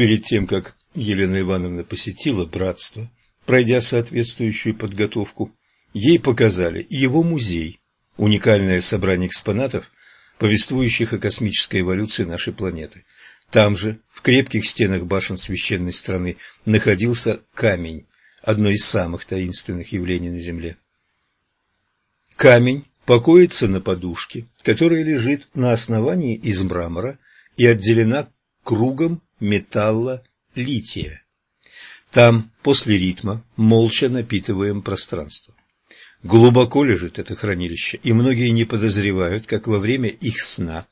Перед тем, как Елена Ивановна посетила братство, пройдя соответствующую подготовку, ей показали его музей, уникальное собрание экспонатов, повествующих о космической эволюции нашей планеты. Там же, в крепких стенах башен священной страны, находился камень, одно из самых таинственных явлений на Земле. Камень покоится на подушке, которая лежит на основании из мрамора и отделена кругом металла лития. Там, после ритма, молча напитываем пространство. Глубоко лежит это хранилище, и многие не подозревают, как во время их сна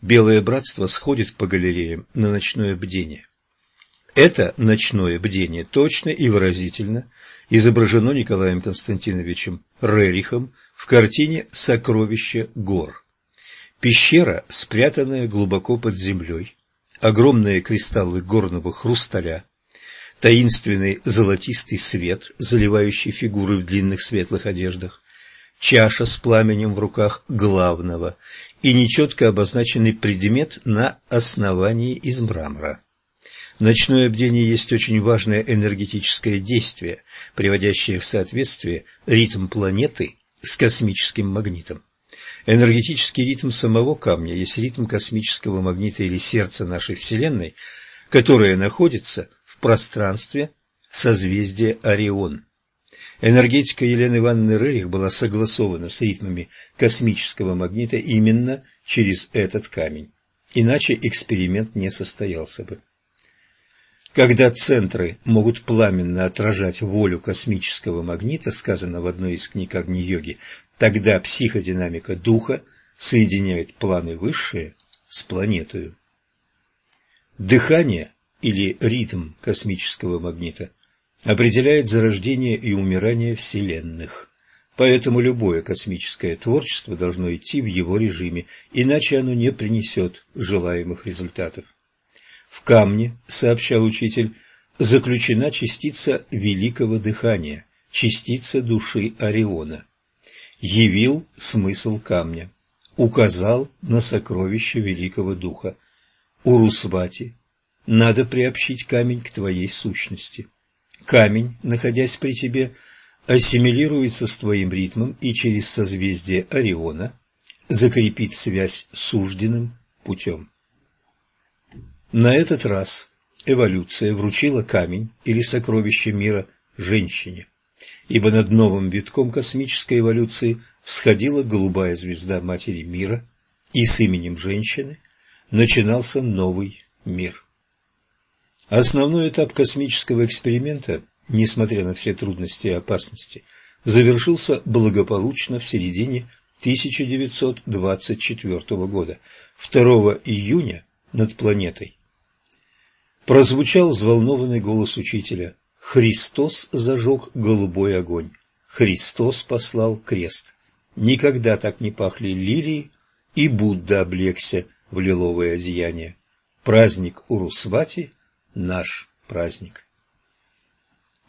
Белое Братство сходит по галереям на ночное бдение. Это ночное бдение точно и выразительно изображено Николаем Константиновичем Рерихом в картине «Сокровище гор». Пещера, спрятанная глубоко под землей, огромные кристаллы горного хрусталя, таинственный золотистый свет, заливающий фигуры в длинных светлых одеждах, чаша с пламенем в руках главного и нечетко обозначенный предмет на основании из мрамора. Ночное бдение есть очень важное энергетическое действие, приводящее в соответствие ритм планеты с космическим магнитом. Энергетический ритм самого камня есть ритм космического магнита или сердца нашей Вселенной, которое находится в пространстве созвездия Орион. Энергетика Елены Ивановны Рерих была согласована с ритмами космического магнита именно через этот камень. Иначе эксперимент не состоялся бы. Когда центры могут пламенно отражать волю космического магнита, сказано в одной из книг Агни-йоги, тогда психодинамика духа соединяет планы высшие с планетою. Дыхание или ритм космического магнита определяет зарождение и умирание вселенных. Поэтому любое космическое творчество должно идти в его режиме, иначе оно не принесет желаемых результатов. В камне, сообщал учитель, заключена частица великого дыхания, частица души Ориона. Явил смысл камня, указал на сокровище великого духа. Урусвати, надо приобщить камень к твоей сущности. Камень, находясь при тебе, ассимилируется с твоим ритмом и через созвездие Ориона закрепит связь с сужденным путем. На этот раз эволюция вручила камень или сокровище мира женщине, ибо над новым витком космической эволюции всходила голубая звезда Матери Мира, и с именем женщины начинался новый мир. Основной этап космического эксперимента, несмотря на все трудности и опасности, завершился благополучно в середине 1924 года, 2 июня над планетой Прозвучал взволнованный голос учителя. Христос зажег голубой огонь. Христос послал крест. Никогда так не пахли лилии, и Будда облегся в лиловое одеяние. Праздник Урусвати – наш праздник.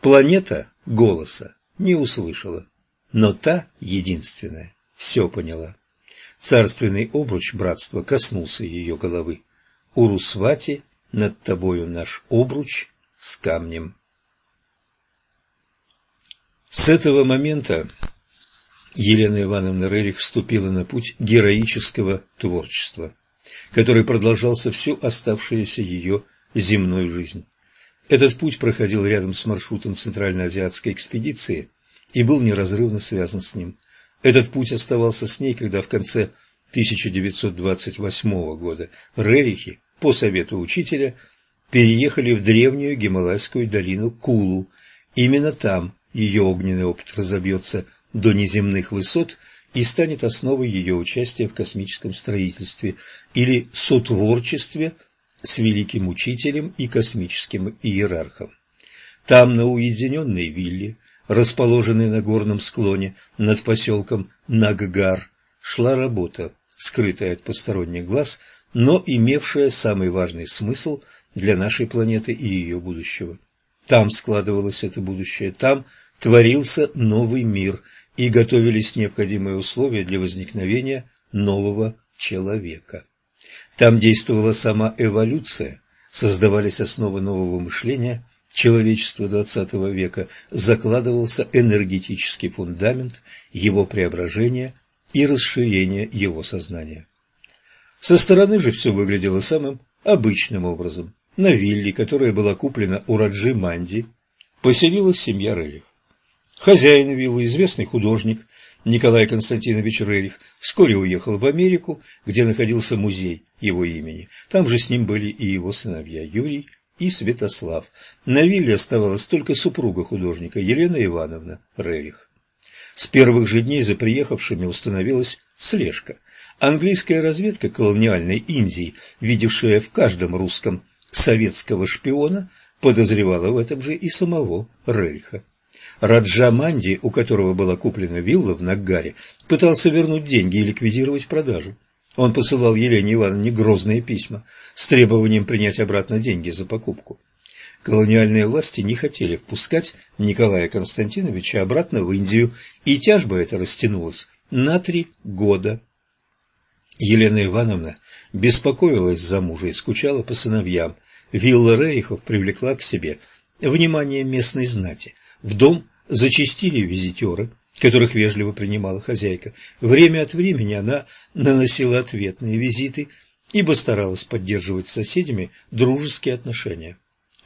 Планета голоса не услышала, но та, единственная, все поняла. Царственный обруч братства коснулся ее головы. Урусвати над тобою наш обруч с камнем. С этого момента Елена Ивановна Рерих вступила на путь героического творчества, который продолжался всю оставшуюся ее земную жизнь. Этот путь проходил рядом с маршрутом Центральноазиатской экспедиции и был неразрывно связан с ним. Этот путь оставался с ней, когда в конце 1928 года Рерихи по совету учителя, переехали в древнюю Гималайскую долину Кулу. Именно там ее огненный опыт разобьется до неземных высот и станет основой ее участия в космическом строительстве или сотворчестве с великим учителем и космическим иерархом. Там, на уединенной вилле, расположенной на горном склоне над поселком Наггар, шла работа, скрытая от посторонних глаз, но имевшая самый важный смысл для нашей планеты и ее будущего. Там складывалось это будущее, там творился новый мир и готовились необходимые условия для возникновения нового человека. Там действовала сама эволюция, создавались основы нового мышления человечества XX века, закладывался энергетический фундамент его преображения и расширения его сознания. Со стороны же все выглядело самым обычным образом. На вилле, которая была куплена у Раджи Манди, поселилась семья Рерих. Хозяин виллы, известный художник Николай Константинович Рерих, вскоре уехал в Америку, где находился музей его имени. Там же с ним были и его сыновья Юрий и Святослав. На вилле оставалась только супруга художника Елена Ивановна Рерих. С первых же дней за приехавшими установилась слежка. Английская разведка колониальной Индии, видевшая в каждом русском советского шпиона, подозревала в этом же и самого Рериха. Раджа Манди, у которого была куплена вилла в Нагаре, пытался вернуть деньги и ликвидировать продажу. Он посылал Елене Ивановне грозные письма с требованием принять обратно деньги за покупку. Колониальные власти не хотели впускать Николая Константиновича обратно в Индию, и тяжба эта растянулась на три года. Елена Ивановна беспокоилась за мужа и скучала по сыновьям. Вилла Рерихов привлекла к себе внимание местной знати. В дом зачастили визитеры, которых вежливо принимала хозяйка. Время от времени она наносила ответные визиты, ибо старалась поддерживать с соседями дружеские отношения.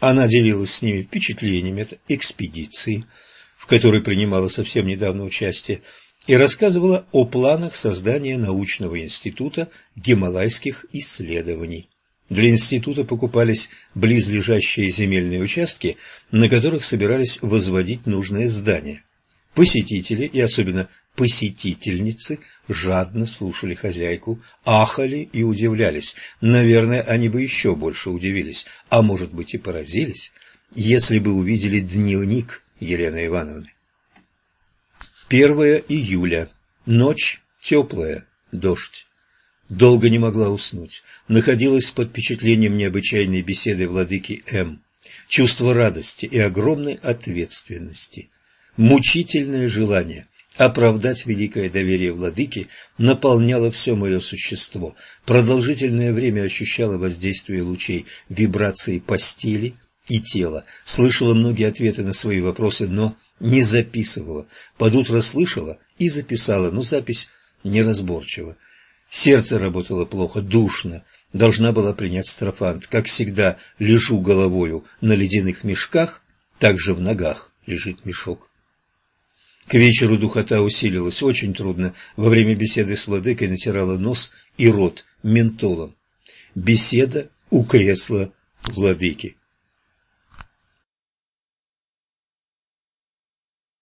Она делилась с ними впечатлениями от экспедиции, в которой принимала совсем недавно участие, и рассказывала о планах создания научного института гималайских исследований. Для института покупались близлежащие земельные участки, на которых собирались возводить нужное здание. Посетители, и особенно посетительницы, жадно слушали хозяйку, ахали и удивлялись. Наверное, они бы еще больше удивились, а может быть и поразились, если бы увидели дневник Елены Ивановны. 1 июля. Ночь теплая, дождь. Долго не могла уснуть. Находилась под впечатлением необычайной беседы владыки М. Чувство радости и огромной ответственности. Мучительное желание оправдать великое доверие владыки наполняло все мое существо. Продолжительное время ощущала воздействие лучей, вибрации постели и тела. Слышала многие ответы на свои вопросы, но не записывала. Под утро слышала и записала, но запись неразборчива. Сердце работало плохо, душно. Должна была принять строфант. Как всегда, лежу головою на ледяных мешках, так же в ногах лежит мешок. К вечеру духота усилилась, очень трудно. Во время беседы с владыкой натирала нос и рот ментолом. Беседа у кресла владыки.